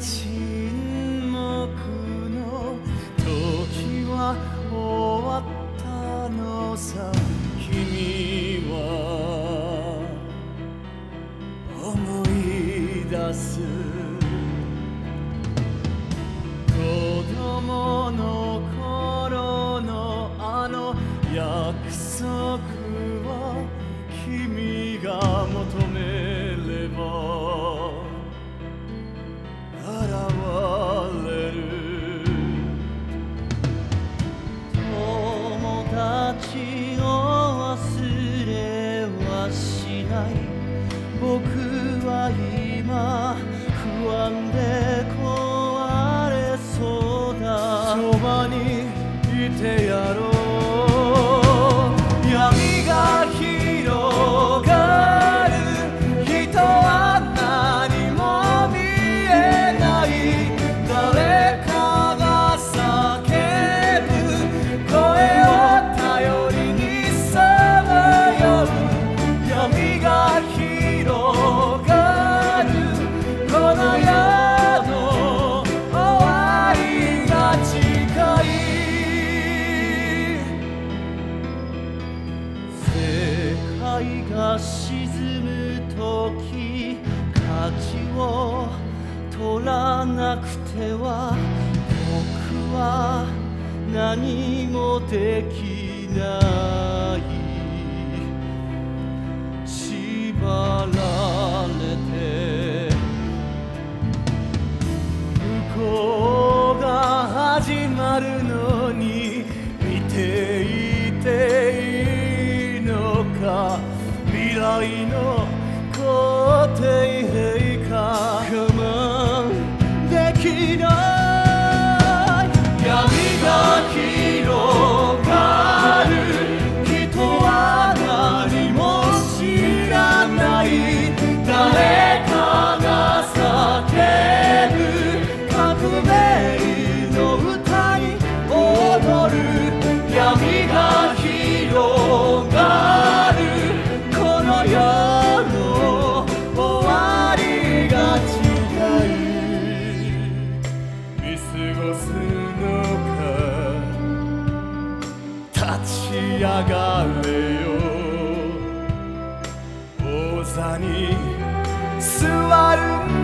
沈黙の時は終わったのさ。君は思い出す友達を忘れはしない。僕は今不安で壊れそうだ。そばにいてや愛が沈む時舵を取らなくては僕は何もできない。sei 立ち上がれよ。王座に座る。